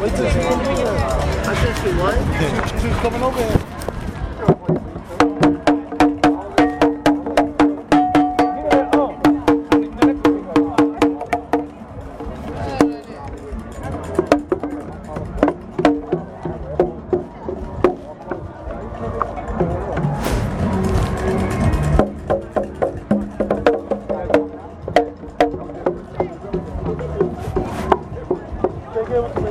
Wait till she comes over here. I said she what? She's coming over here. Thank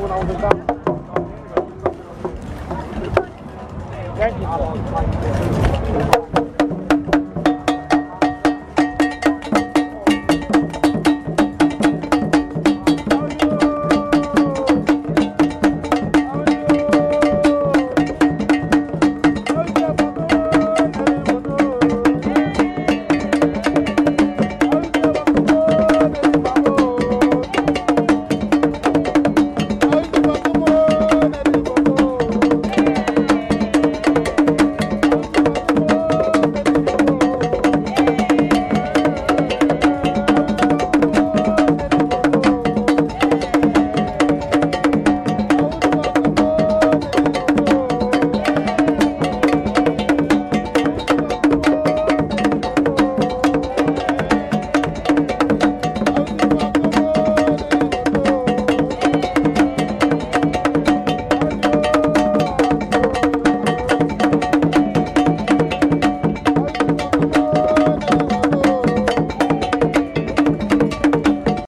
you.